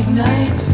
like night.